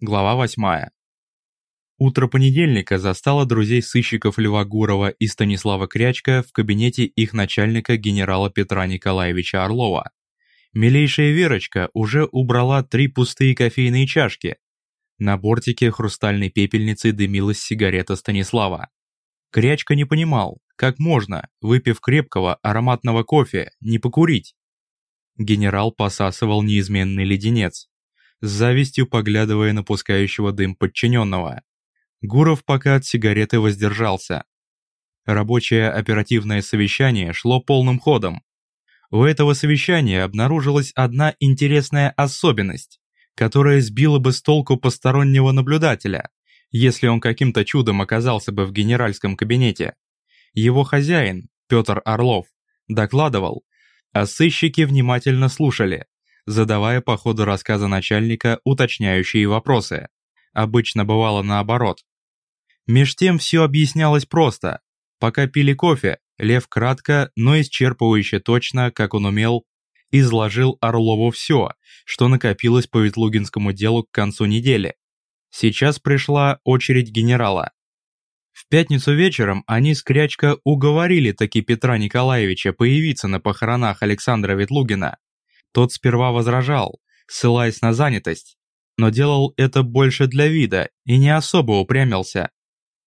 Глава 8. Утро понедельника застало друзей сыщиков Льва Гурова и Станислава Крячка в кабинете их начальника генерала Петра Николаевича Орлова. Милейшая Верочка уже убрала три пустые кофейные чашки. На бортике хрустальной пепельницы дымилась сигарета Станислава. Крячка не понимал, как можно, выпив крепкого ароматного кофе, не покурить. Генерал посасывал неизменный леденец, с завистью поглядывая на пускающего дым подчиненного. Гуров пока от сигареты воздержался. Рабочее оперативное совещание шло полным ходом. У этого совещания обнаружилась одна интересная особенность, которая сбила бы с толку постороннего наблюдателя, если он каким-то чудом оказался бы в генеральском кабинете. Его хозяин, Петр Орлов, докладывал, а сыщики внимательно слушали, задавая по ходу рассказа начальника уточняющие вопросы. Обычно бывало наоборот. Меж тем все объяснялось просто. Пока пили кофе, Лев кратко, но исчерпывающе точно, как он умел, изложил Орлову все, что накопилось по Ветлугинскому делу к концу недели. Сейчас пришла очередь генерала. В пятницу вечером они с Крячко уговорили таки Петра Николаевича появиться на похоронах Александра Ветлугина. Тот сперва возражал, ссылаясь на занятость, но делал это больше для вида и не особо упрямился.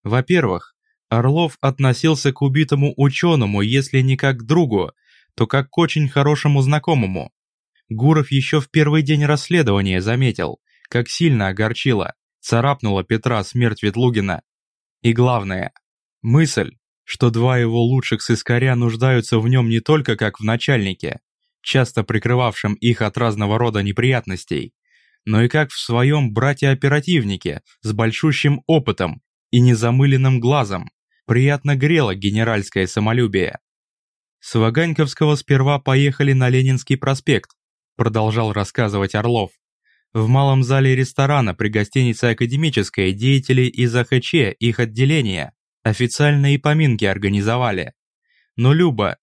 Во-первых, Орлов относился к убитому ученому, если не как к другу, то как к очень хорошему знакомому. Гуров еще в первый день расследования заметил, как сильно огорчила, царапнула Петра смерть Ветлугина. И главное, мысль, что два его лучших сыскаря нуждаются в нем не только как в начальнике, часто прикрывавшем их от разного рода неприятностей, но и как в своем брате-оперативнике с большущим опытом и незамыленным глазом, приятно грело генеральское самолюбие. С Ваганьковского сперва поехали на Ленинский проспект, продолжал рассказывать Орлов. В малом зале ресторана при гостинице «Академическая» деятели из АХЧ, их отделения, официальные поминки организовали. Но Люба,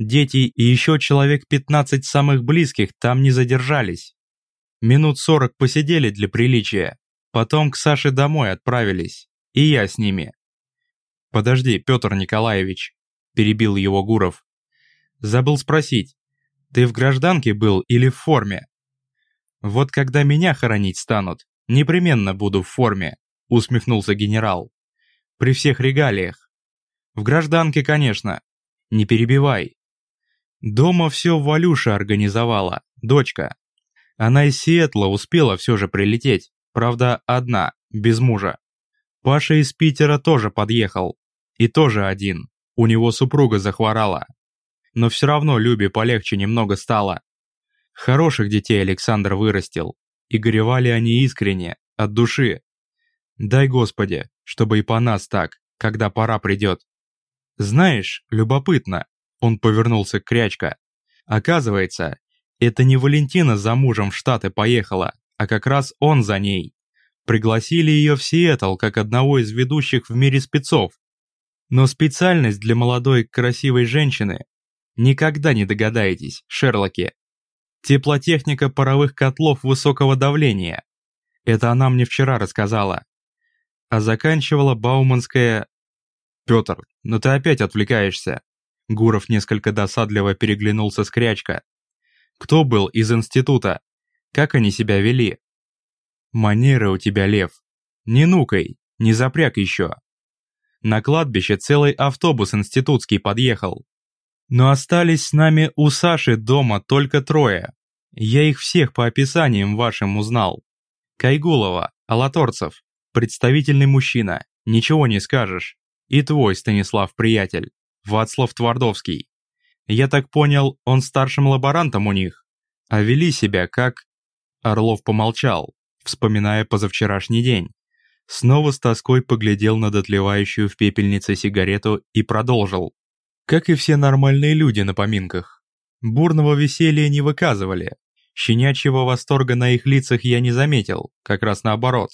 дети и еще человек 15 самых близких там не задержались. Минут 40 посидели для приличия, потом к Саше домой отправились, и я с ними. «Подожди, Петр Николаевич», – перебил его Гуров. «Забыл спросить, ты в гражданке был или в форме?» «Вот когда меня хоронить станут, непременно буду в форме», — усмехнулся генерал. «При всех регалиях. В гражданке, конечно. Не перебивай. Дома все Валюша организовала, дочка. Она из Сиэтла успела все же прилететь, правда, одна, без мужа. Паша из Питера тоже подъехал. И тоже один. У него супруга захворала. Но все равно Любе полегче немного стало. Хороших детей Александр вырастил, и горевали они искренне, от души. Дай Господи, чтобы и по нас так, когда пора придет. Знаешь, любопытно, он повернулся к Крячка. Оказывается, это не Валентина за мужем в Штаты поехала, а как раз он за ней. Пригласили ее в Сиэтл как одного из ведущих в мире спецов. Но специальность для молодой красивой женщины никогда не догадаетесь, Шерлоки. Теплотехника паровых котлов высокого давления. Это она мне вчера рассказала. А заканчивала Бауманская... Петр, но ты опять отвлекаешься. Гуров несколько досадливо переглянулся с Крячка. Кто был из института? Как они себя вели? Манеры у тебя, Лев. Не нукай, не запряг еще. На кладбище целый автобус институтский подъехал. Но остались с нами у Саши дома только трое. Я их всех по описаниям вашим узнал. Кайгулова, Алаторцев, представительный мужчина, ничего не скажешь. И твой, Станислав, приятель, Вацлав Твардовский. Я так понял, он старшим лаборантом у них. А вели себя как... Орлов помолчал, вспоминая позавчерашний день. Снова с тоской поглядел на дотлевающую в пепельнице сигарету и продолжил как и все нормальные люди на поминках. Бурного веселья не выказывали. Щенячьего восторга на их лицах я не заметил, как раз наоборот.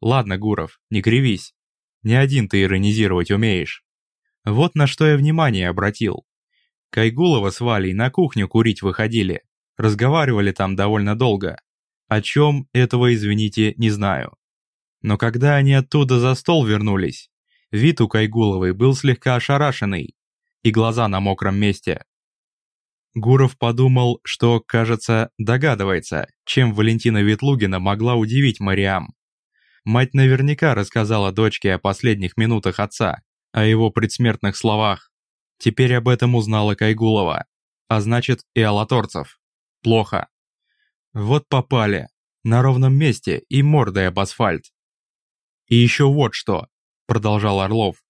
Ладно, Гуров, не кривись. Не один ты иронизировать умеешь. Вот на что я внимание обратил. Кайгулова с Валей на кухню курить выходили. Разговаривали там довольно долго. О чем этого, извините, не знаю. Но когда они оттуда за стол вернулись, вид у Кайгуловой был слегка ошарашенный, и глаза на мокром месте. Гуров подумал, что, кажется, догадывается, чем Валентина Ветлугина могла удивить Мариам. Мать наверняка рассказала дочке о последних минутах отца, о его предсмертных словах. Теперь об этом узнала Кайгулова, а значит и Алаторцев. Плохо. Вот попали. На ровном месте и мордой об асфальт. И еще вот что, продолжал Орлов.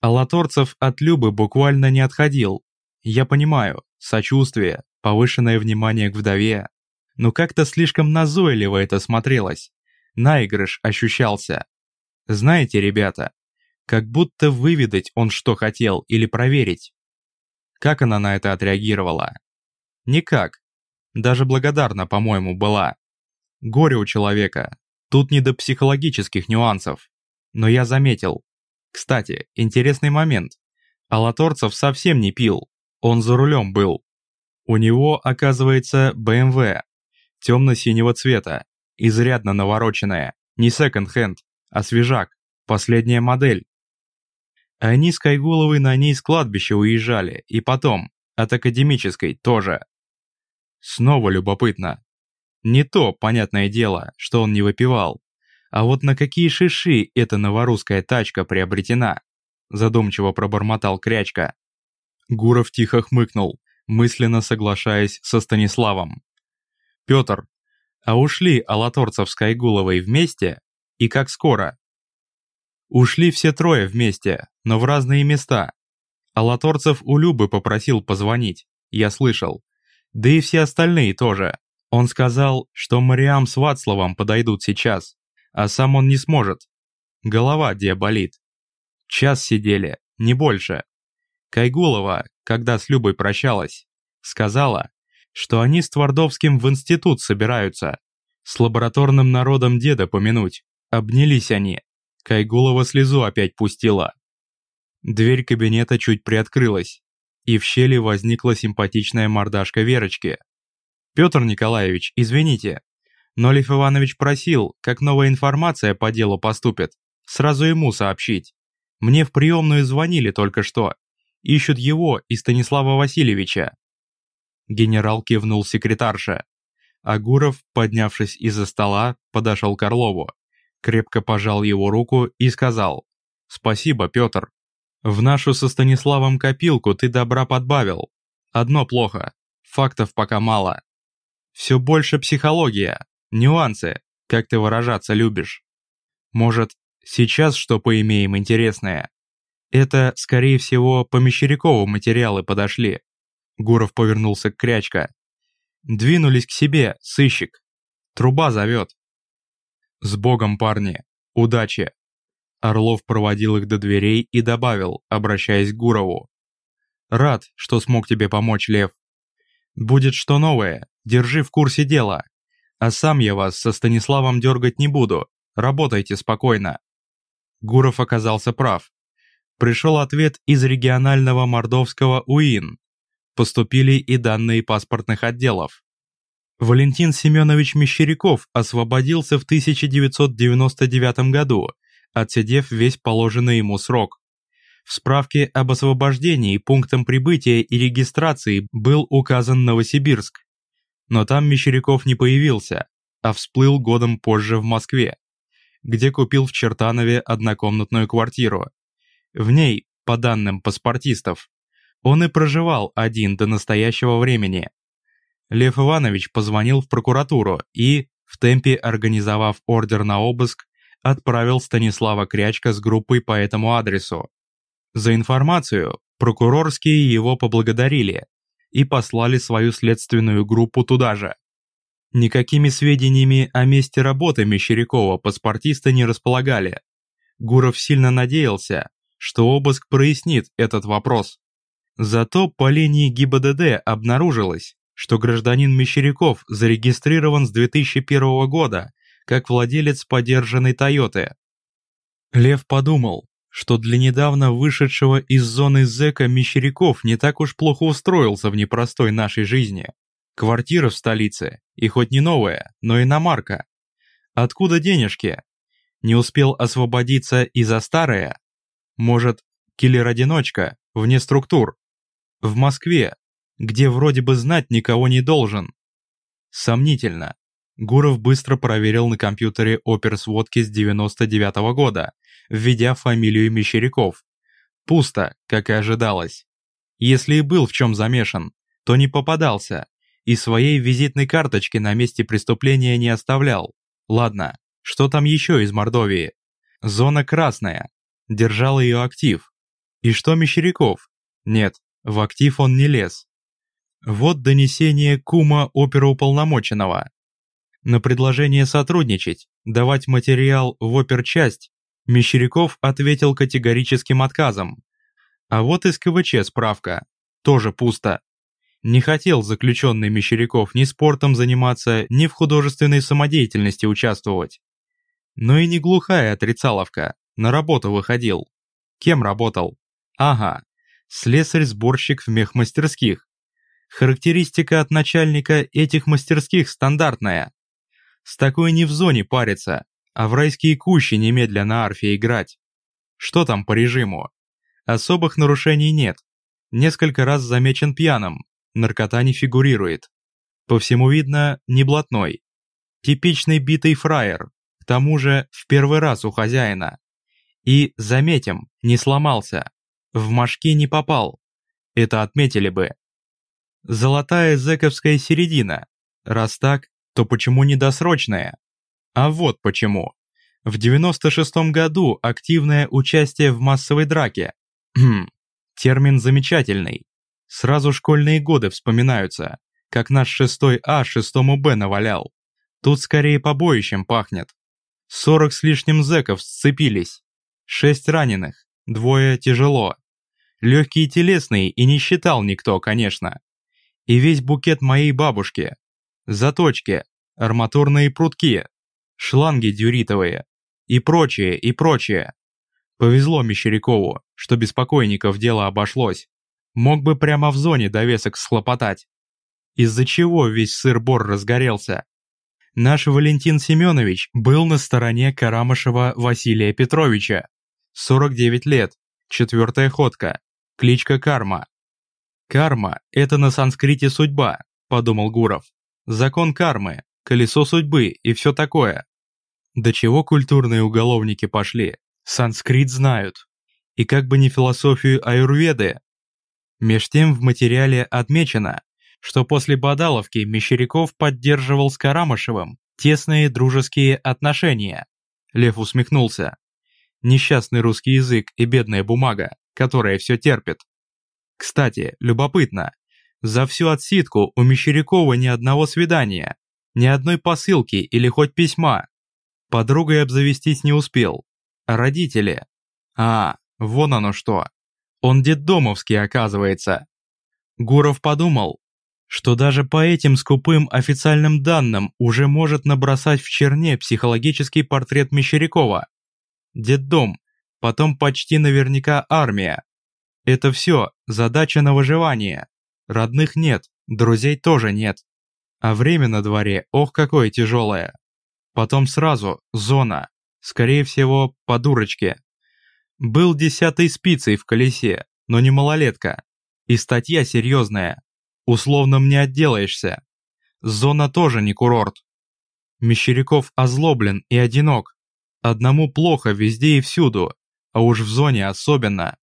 Алаторцев от Любы буквально не отходил. Я понимаю, сочувствие, повышенное внимание к вдове. Но как-то слишком назойливо это смотрелось. Наигрыш ощущался. Знаете, ребята, как будто выведать он что хотел или проверить. Как она на это отреагировала? Никак. Даже благодарна, по-моему, была. Горе у человека. Тут не до психологических нюансов. Но я заметил. Кстати, интересный момент. Алаторцев совсем не пил. Он за рулем был. У него, оказывается, БМВ. Темно-синего цвета. Изрядно навороченная. Не секонд-хенд, а свежак. Последняя модель. Они с Кайгуловой на ней с кладбища уезжали, и потом, от академической тоже. Снова любопытно. Не то, понятное дело, что он не выпивал. А вот на какие шиши эта новорусская тачка приобретена? Задумчиво пробормотал Крячка. Гуров тихо хмыкнул, мысленно соглашаясь со Станиславом. «Петр, а ушли Алаторцев с Кайгуловой вместе? И как скоро?» Ушли все трое вместе, но в разные места. Алаторцев у Любы попросил позвонить, я слышал. Да и все остальные тоже. Он сказал, что Мариам с Вацлавом подойдут сейчас, а сам он не сможет. Голова где болит. Час сидели, не больше. Кайгулова, когда с Любой прощалась, сказала, что они с Твардовским в институт собираются. С лабораторным народом деда помянуть. Обнялись они, Кайгулова слезу опять пустила. Дверь кабинета чуть приоткрылась, и в щели возникла симпатичная мордашка Верочки. «Петр Николаевич, извините, но Лев Иванович просил, как новая информация по делу поступит, сразу ему сообщить. Мне в приемную звонили только что. Ищут его и Станислава Васильевича». Генерал кивнул секретарше. Агуров, поднявшись из-за стола, подошел к Орлову крепко пожал его руку и сказал «Спасибо, Петр. В нашу со Станиславом копилку ты добра подбавил. Одно плохо, фактов пока мало. Все больше психология, нюансы, как ты выражаться любишь. Может, сейчас что поимеем интересное? Это, скорее всего, по Мещерякову материалы подошли». Гуров повернулся к Крячко. «Двинулись к себе, сыщик. Труба зовет». «С Богом, парни! Удачи!» Орлов проводил их до дверей и добавил, обращаясь к Гурову. «Рад, что смог тебе помочь, Лев. Будет что новое, держи в курсе дела. А сам я вас со Станиславом дергать не буду, работайте спокойно». Гуров оказался прав. Пришел ответ из регионального мордовского УИН. Поступили и данные паспортных отделов. Валентин Семенович Мещеряков освободился в 1999 году, отсидев весь положенный ему срок. В справке об освобождении пунктом прибытия и регистрации был указан Новосибирск. Но там Мещеряков не появился, а всплыл годом позже в Москве, где купил в Чертанове однокомнатную квартиру. В ней, по данным паспортистов, он и проживал один до настоящего времени. Лев Иванович позвонил в прокуратуру и, в темпе организовав ордер на обыск, отправил Станислава Крячка с группой по этому адресу. За информацию прокурорские его поблагодарили и послали свою следственную группу туда же. Никакими сведениями о месте работы Мещерякова паспортисты не располагали. Гуров сильно надеялся, что обыск прояснит этот вопрос. Зато по линии ГИБДД обнаружилось, что гражданин Мещеряков зарегистрирован с 2001 года как владелец подержанной Тойоты. Лев подумал, что для недавно вышедшего из зоны зэка Мещеряков не так уж плохо устроился в непростой нашей жизни. Квартира в столице И хоть не новая, но иномарка. Откуда денежки? Не успел освободиться и за старое? Может, киллер-одиночка, вне структур? В Москве, где вроде бы знать никого не должен. Сомнительно. Гуров быстро проверил на компьютере оперсводки с 99 -го года, введя фамилию Мещеряков. Пусто, как и ожидалось. Если и был в чем замешан, то не попадался, и своей визитной карточки на месте преступления не оставлял. Ладно, что там еще из Мордовии? Зона красная. Держал ее актив. И что Мещеряков? Нет, в актив он не лез. Вот донесение кума оперуполномоченного. На предложение сотрудничать, давать материал в оперчасть, Мещеряков ответил категорическим отказом. А вот из КВЧ справка. Тоже пусто. Не хотел заключенный Мещеряков ни спортом заниматься, ни в художественной самодеятельности участвовать. Но и не глухая отрицаловка, на работу выходил. Кем работал? Ага, слесарь-сборщик в мехмастерских. Характеристика от начальника этих мастерских стандартная. С такой не в зоне париться, а в райские кущи немедля на арфе играть. Что там по режиму? Особых нарушений нет. Несколько раз замечен пьяным, наркота не фигурирует. По всему видно, не блатной. Типичный битый фраер, к тому же в первый раз у хозяина. И, заметим, не сломался. В мошки не попал. Это отметили бы. Золотая зэковская середина. Раз так, то почему недосрочная? А вот почему. В 96 году активное участие в массовой драке. Хм, термин замечательный. Сразу школьные годы вспоминаются, как наш шестой А шестому Б навалял. Тут скорее побоищем пахнет. Сорок с лишним зэков сцепились. Шесть раненых, двое тяжело. Легкие телесные и не считал никто, конечно. И весь букет моей бабушки. Заточки, арматурные прутки, шланги дюритовые и прочее, и прочее. Повезло Мещерякову, что без покойников дело обошлось. Мог бы прямо в зоне довесок схлопотать. Из-за чего весь сыр-бор разгорелся. Наш Валентин Семенович был на стороне Карамышева Василия Петровича. 49 лет, четвертая ходка, кличка Карма. Карма – это на санскрите судьба, подумал Гуров. Закон кармы, колесо судьбы и все такое. До чего культурные уголовники пошли, санскрит знают. И как бы не философию аюрведы. Меж тем в материале отмечено, что после Бадаловки Мещеряков поддерживал с Карамышевым тесные дружеские отношения. Лев усмехнулся. Несчастный русский язык и бедная бумага, которая все терпит. Кстати, любопытно, за всю отсидку у Мещерякова ни одного свидания, ни одной посылки или хоть письма. Подругой обзавестись не успел. Родители? А, вон оно что. Он детдомовский, оказывается. Гуров подумал, что даже по этим скупым официальным данным уже может набросать в черне психологический портрет Мещерякова. Детдом, потом почти наверняка армия. Это все задача на выживание. Родных нет, друзей тоже нет. А время на дворе, ох, какое тяжелое. Потом сразу зона, скорее всего, по дурочке. Был десятой спицей в колесе, но не малолетка. И статья серьезная. Условным не отделаешься. Зона тоже не курорт. Мещеряков озлоблен и одинок. Одному плохо везде и всюду, а уж в зоне особенно.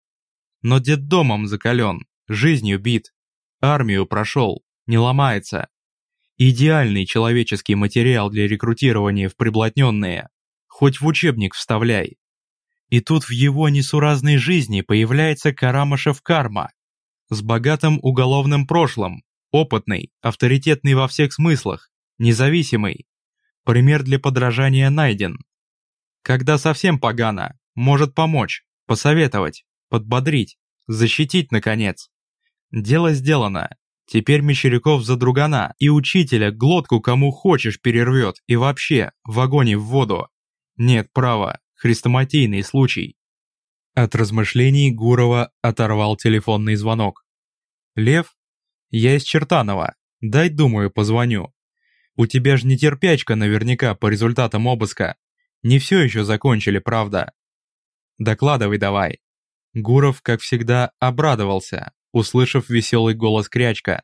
Но детдомом закален, жизнью бит. Армию прошел, не ломается. Идеальный человеческий материал для рекрутирования в приблотненные. Хоть в учебник вставляй. И тут в его несуразной жизни появляется Карамышев Карма. С богатым уголовным прошлым, опытный, авторитетный во всех смыслах, независимый. Пример для подражания найден. Когда совсем погано, может помочь, посоветовать, подбодрить, защитить, наконец. Дело сделано. Теперь Мещеряков за другана и учителя глотку кому хочешь перервет и вообще в вагоне в воду. Нет права, хрестоматийный случай. От размышлений Гурова оторвал телефонный звонок. «Лев? Я из Чертанова. Дай, думаю, позвоню». У тебя же нетерпячка наверняка по результатам обыска. Не все еще закончили, правда? Докладывай давай. Гуров, как всегда, обрадовался, услышав веселый голос Крячка.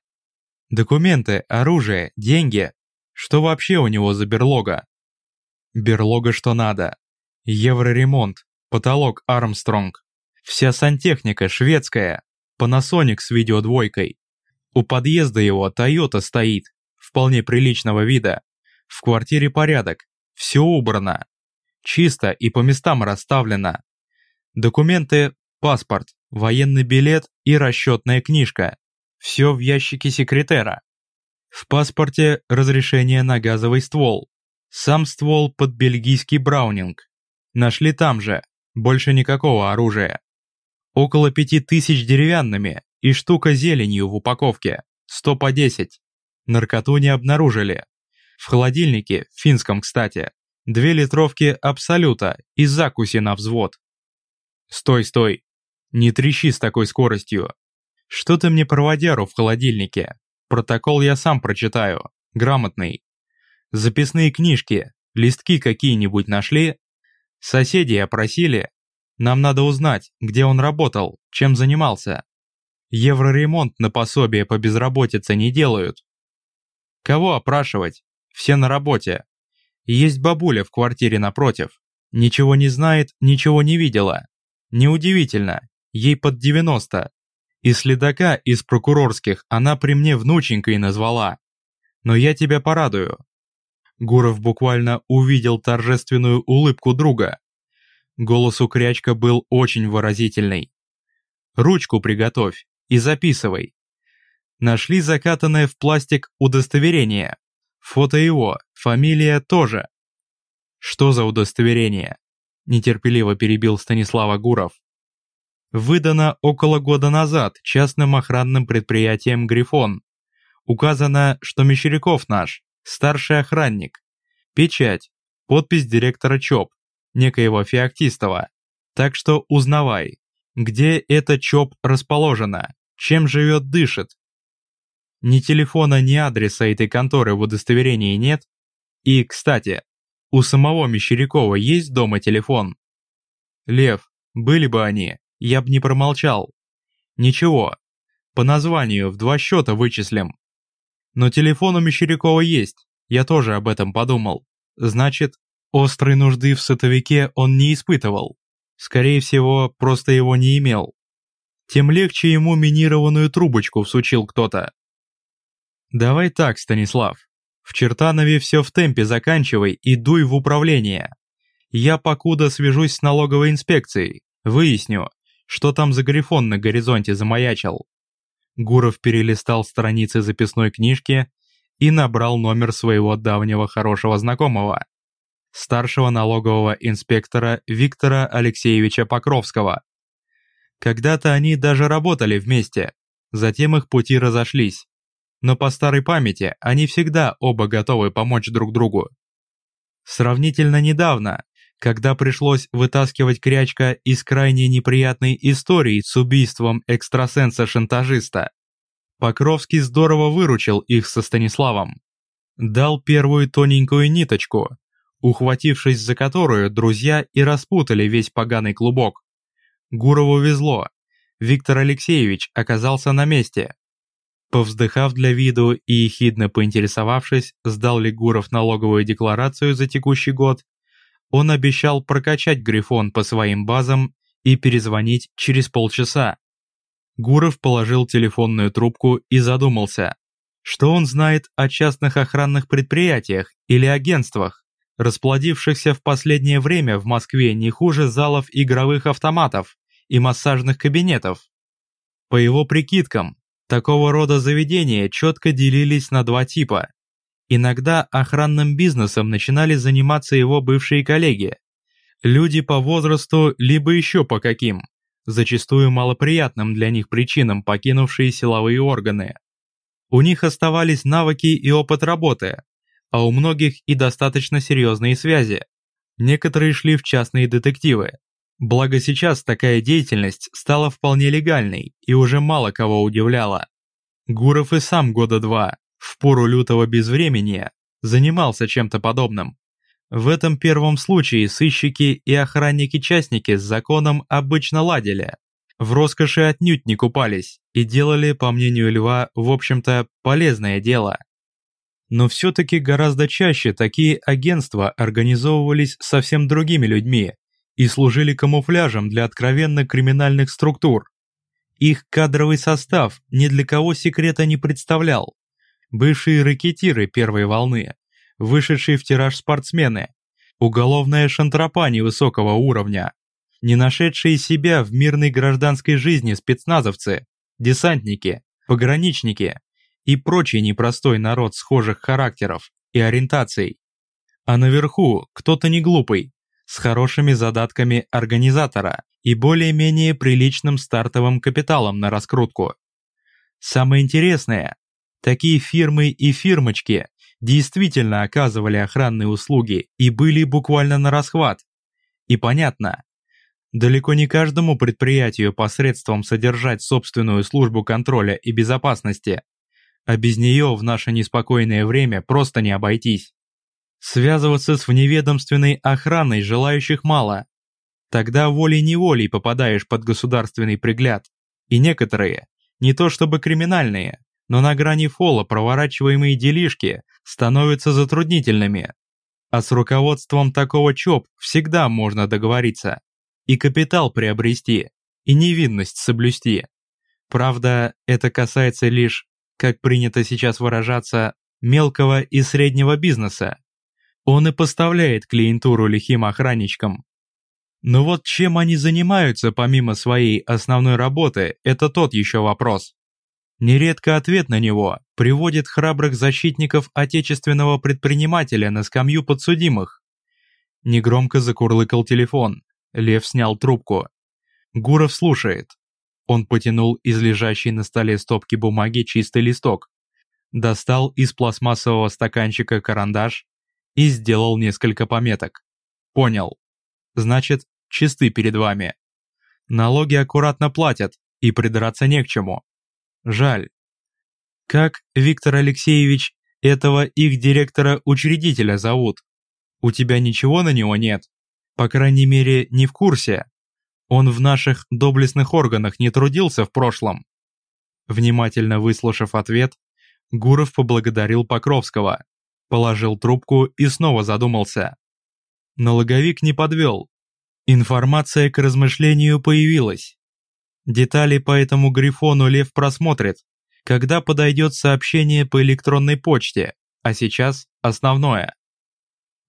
Документы, оружие, деньги. Что вообще у него за берлога? Берлога что надо. Евроремонт, потолок Армстронг. Вся сантехника шведская. Panasonic с видеодвойкой. У подъезда его Toyota стоит, вполне приличного вида. В квартире порядок, все убрано. Чисто и по местам расставлено. Документы, паспорт, военный билет и расчетная книжка. Все в ящике секретера. В паспорте разрешение на газовый ствол. Сам ствол под бельгийский браунинг. Нашли там же, больше никакого оружия. Около пяти тысяч деревянными и штука зеленью в упаковке, сто по десять. Наркоту не обнаружили. В холодильнике, финском, кстати, две литровки Абсолюта и закуси на взвод. Стой, стой. Не трещи с такой скоростью. Что ты мне про водяру в холодильнике? Протокол я сам прочитаю. Грамотный. Записные книжки, листки какие-нибудь нашли? Соседи опросили? Нам надо узнать, где он работал, чем занимался. Евроремонт на пособие по безработице не делают. Кого опрашивать? Все на работе. Есть бабуля в квартире напротив. Ничего не знает, ничего не видела. Неудивительно, ей под 90. И следака из прокурорских она при мне внученькой назвала. Но я тебя порадую. Гуров буквально увидел торжественную улыбку друга. Голос у Крячка был очень выразительный. «Ручку приготовь и записывай». Нашли закатанное в пластик удостоверение. Фото его, фамилия тоже. «Что за удостоверение?» Нетерпеливо перебил Станислава Гуров. Выдано около года назад частным охранным предприятием «Грифон». Указано, что Мещеряков наш, старший охранник. Печать, подпись директора ЧОП некоего Феоктистова. Так что узнавай, где эта ЧОП расположена, чем живет, дышит. Ни телефона, ни адреса этой конторы в удостоверении нет. И, кстати, у самого Мещерякова есть дома телефон? Лев, были бы они, я бы не промолчал. Ничего, по названию в два счета вычислим. Но телефон у Мещерякова есть, я тоже об этом подумал. Значит, Острой нужды в сотовике он не испытывал. Скорее всего, просто его не имел. Тем легче ему минированную трубочку всучил кто-то. Давай так, Станислав. В Чертанове все в темпе заканчивай и дуй в управление. Я покуда свяжусь с налоговой инспекцией, выясню, что там за грифон на горизонте замаячил. Гуров перелистал страницы записной книжки и набрал номер своего давнего хорошего знакомого старшего налогового инспектора Виктора Алексеевича Покровского. Когда-то они даже работали вместе, затем их пути разошлись. Но по старой памяти они всегда оба готовы помочь друг другу. Сравнительно недавно, когда пришлось вытаскивать Крячка из крайне неприятной истории с убийством экстрасенса-шантажиста, Покровский здорово выручил их со Станиславом. Дал первую тоненькую ниточку, ухватившись за которую друзья и распутали весь поганый клубок. Гурову везло. Виктор Алексеевич оказался на месте. Повздыхав для виду и ехидно поинтересовавшись, сдал ли Гуров налоговую декларацию за текущий год, он обещал прокачать Грифон по своим базам и перезвонить через полчаса. Гуров положил телефонную трубку и задумался, что он знает о частных охранных предприятиях или агентствах, расплодившихся в последнее время в Москве не хуже залов игровых автоматов и массажных кабинетов. По его прикидкам, такого рода заведения четко делились на два типа. Иногда охранным бизнесом начинали заниматься его бывшие коллеги. Люди по возрасту, либо еще по каким, зачастую малоприятным для них причинам покинувшие силовые органы. У них оставались навыки и опыт работы, а у многих и достаточно серьезные связи. Некоторые шли в частные детективы. Благо сейчас такая деятельность стала вполне легальной и уже мало кого удивляла. Гуров и сам года два, в пору лютого безвременья, занимался чем-то подобным. В этом первом случае сыщики и охранники-частники с законом обычно ладили. В роскоши отнюдь не купались и делали, по мнению Льва, в общем-то, полезное дело. Но все-таки гораздо чаще такие агентства организовывались совсем другими людьми и служили камуфляжем для откровенно криминальных структур. Их кадровый состав ни для кого секрета не представлял. Бывшие рэкетиры первой волны, вышедшие в тираж спортсмены, уголовная шантропа невысокого уровня, не нашедшие себя в мирной гражданской жизни спецназовцы, десантники, пограничники и прочий непростой народ схожих характеров и ориентаций. А наверху кто-то не глупый, с хорошими задатками организатора и более-менее приличным стартовым капиталом на раскрутку. Самое интересное, такие фирмы и фирмочки действительно оказывали охранные услуги и были буквально на расхват. И понятно, далеко не каждому предприятию посредством содержать собственную службу контроля и безопасности, а без нее в наше неспокойное время просто не обойтись. Связываться с вневедомственной охраной желающих мало. Тогда волей-неволей попадаешь под государственный пригляд, и некоторые, не то чтобы криминальные, но на грани фола проворачиваемые делишки становятся затруднительными. А с руководством такого ЧОП всегда можно договориться. И капитал приобрести, и невинность соблюсти. Правда, это касается лишь, как принято сейчас выражаться, мелкого и среднего бизнеса. Он и поставляет клиентуру лихим охранничкам. Но вот чем они занимаются помимо своей основной работы, это тот еще вопрос. Нередко ответ на него приводит храбрых защитников отечественного предпринимателя на скамью подсудимых. Негромко закурлыкал телефон. Лев снял трубку. Гуров слушает. Он потянул из лежащей на столе стопки бумаги чистый листок. Достал из пластмассового стаканчика карандаш и сделал несколько пометок. Понял. Значит, чисты перед вами. Налоги аккуратно платят, и придраться не к чему. Жаль. Как, Виктор Алексеевич, этого их директора-учредителя зовут? У тебя ничего на него нет? По крайней мере, не в курсе. Он в наших доблестных органах не трудился в прошлом. Внимательно выслушав ответ, Гуров поблагодарил Покровского, положил трубку и снова задумался. Налоговик не подвел. Информация к размышлению появилась. Детали по этому грифону Лев просмотрит, когда подойдет сообщение по электронной почте, а сейчас основное.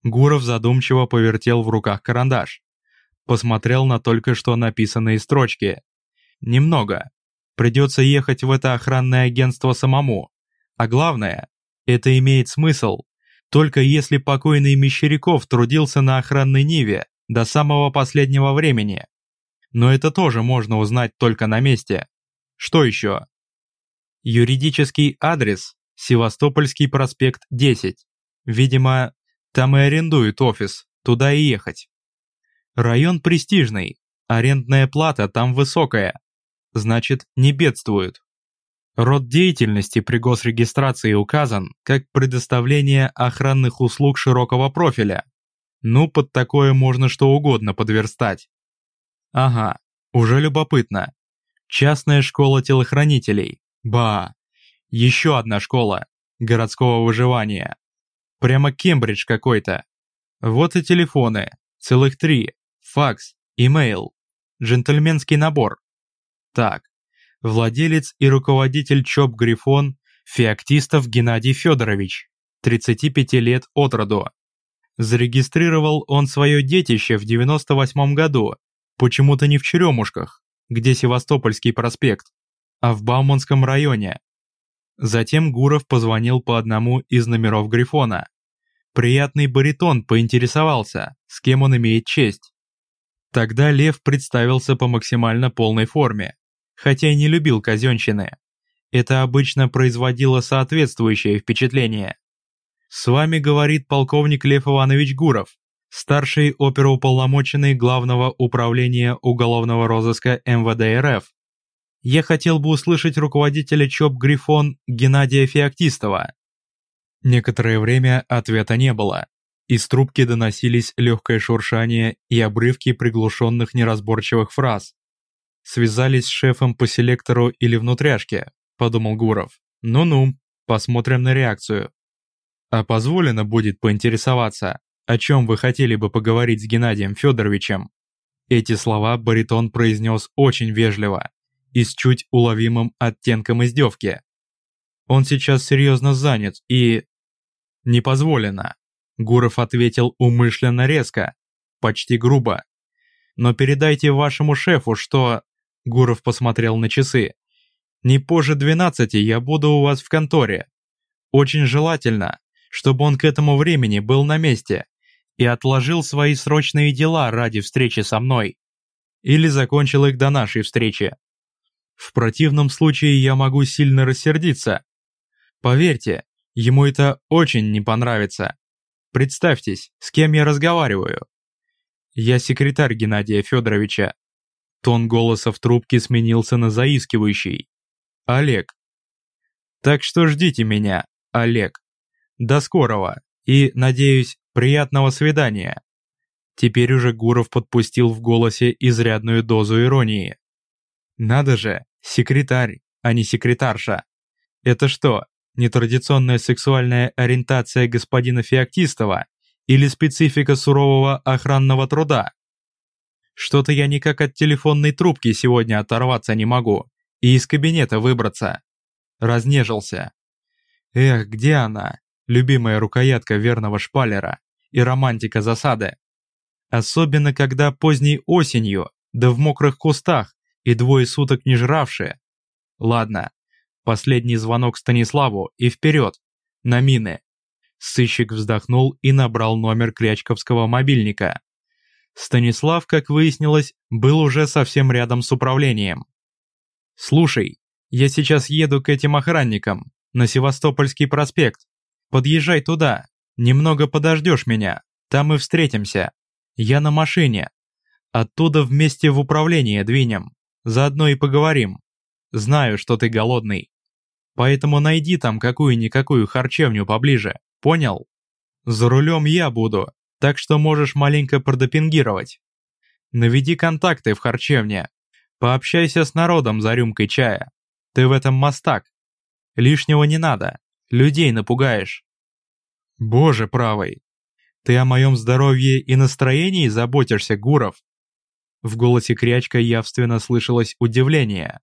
Гуров задумчиво повертел в руках карандаш. Посмотрел на только что написанные строчки. Немного. Придется ехать в это охранное агентство самому. А главное, это имеет смысл, только если покойный Мещеряков трудился на охранной Ниве до самого последнего времени но это тоже можно узнать только на месте. Что еще? Юридический адрес – Севастопольский проспект 10. Видимо, там и арендуют офис, туда и ехать. Район престижный, арендная плата там высокая, значит, не бедствуют. Род деятельности при госрегистрации указан как предоставление охранных услуг широкого профиля. Ну, под такое можно что угодно подверстать. Ага, уже любопытно. Частная школа телохранителей. Ба. Еще одна школа. Городского выживания. Прямо Кембридж какой-то. Вот и телефоны. Целых три. Факс, имейл. Джентльменский набор. Так. Владелец и руководитель ЧОП «Грифон» Феоктистов Геннадий Федорович, 35 лет от роду. Зарегистрировал он свое детище в 98 году Почему-то не в Черемушках, где Севастопольский проспект, а в Бауманском районе. Затем Гуров позвонил по одному из номеров Грифона. Приятный баритон поинтересовался, с кем он имеет честь. Тогда Лев представился по максимально полной форме, хотя и не любил казенщины. Это обычно производило соответствующее впечатление. «С вами говорит полковник Лев Иванович Гуров старший оперуполномоченный Главного управления уголовного розыска МВД РФ. Я хотел бы услышать руководителя ЧОП «Грифон» Геннадия Феоктистова. Некоторое время ответа не было. Из трубки доносились легкое шуршание и обрывки приглушенных неразборчивых фраз. «Связались с шефом по селектору или внутряшке», — подумал Гуров. «Ну-ну, посмотрим на реакцию». «А позволено будет поинтересоваться, о чем вы хотели бы поговорить с Геннадием Федоровичем?» Эти слова баритон произнес очень вежливо и с чуть уловимым оттенком издевки. Он сейчас серьезно занят и... Не позволено. Гуров ответил умышленно резко, почти грубо. «Но передайте вашему шефу, что...» Гуров посмотрел на часы. «Не позже двенадцати я буду у вас в конторе. Очень желательно, чтобы он к этому времени был на месте и отложил свои срочные дела ради встречи со мной. Или закончил их до нашей встречи. В противном случае я могу сильно рассердиться. Поверьте, ему это очень не понравится. Представьтесь, с кем я разговариваю. Я секретарь Геннадия Федоровича. Тон голоса в трубке сменился на заискивающий. Олег. Так что ждите меня, Олег. До скорого и, надеюсь, приятного свидания. Теперь уже Гуров подпустил в голосе изрядную дозу иронии. Надо же, секретарь, а не секретарша. Это что, нетрадиционная сексуальная ориентация господина Феоктистова или специфика сурового охранного труда? Что-то я никак от телефонной трубки сегодня оторваться не могу и из кабинета выбраться. Разнежился. Эх, где она, любимая рукоятка верного шпалера и романтика засады? Особенно, когда поздней осенью, да в мокрых кустах, и двое суток не жравшие. Ладно, Последний звонок Станиславу и вперед, на мины. Сыщик вздохнул и набрал номер крячковского мобильника. Станислав, как выяснилось, был уже совсем рядом с управлением. «Слушай, я сейчас еду к этим охранникам, на Севастопольский проспект. Подъезжай туда, немного подождешь меня, там и встретимся. Я на машине. Оттуда вместе в управление двинем, заодно и поговорим. Знаю, что ты голодный. Поэтому найди там какую-никакую харчевню поближе, понял? За рулем я буду, так что можешь маленько продопингировать. Наведи контакты в харчевне. Пообщайся с народом за рюмкой чая. Ты в этом мастак. Лишнего не надо, людей напугаешь. Боже правый, ты о моем здоровье и настроении заботишься, Гуров? В голосе Крячка явственно слышалось удивление.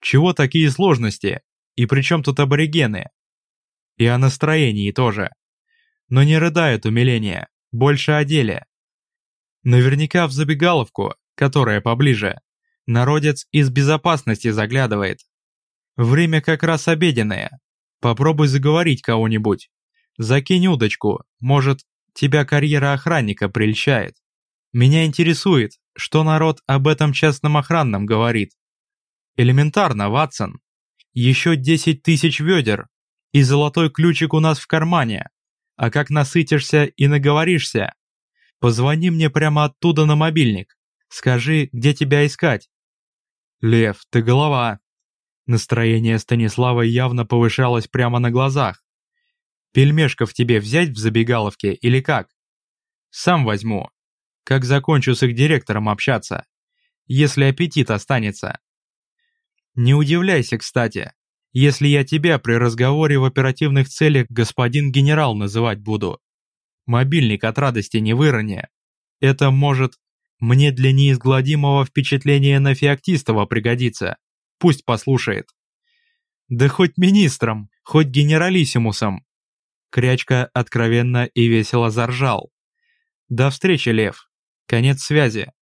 Чего такие сложности? И при чем тут аборигены? И о настроении тоже. Но не рыдают умиления, больше о деле. Наверняка в забегаловку, которая поближе, народец из безопасности заглядывает. Время как раз обеденное. Попробуй заговорить кого-нибудь. Закинь удочку, может, тебя карьера охранника прельщает. Меня интересует, что народ об этом частном охранном говорит. Элементарно, Ватсон. Еще десять тысяч ведер, и золотой ключик у нас в кармане. А как насытишься и наговоришься? Позвони мне прямо оттуда на мобильник. Скажи, где тебя искать. Лев, ты голова. Настроение Станислава явно повышалось прямо на глазах. Пельмешков тебе взять в забегаловке или как? Сам возьму. Как закончу с их директором общаться. Если аппетит останется. Не удивляйся, кстати, если я тебя при разговоре в оперативных целях господин генерал называть буду. Мобильник от радости не вырони. Это может мне для неизгладимого впечатления на Феоктистова пригодится. Пусть послушает. Да хоть министром, хоть генералиссимусом. Крячка откровенно и весело заржал. До встречи, Лев. Конец связи.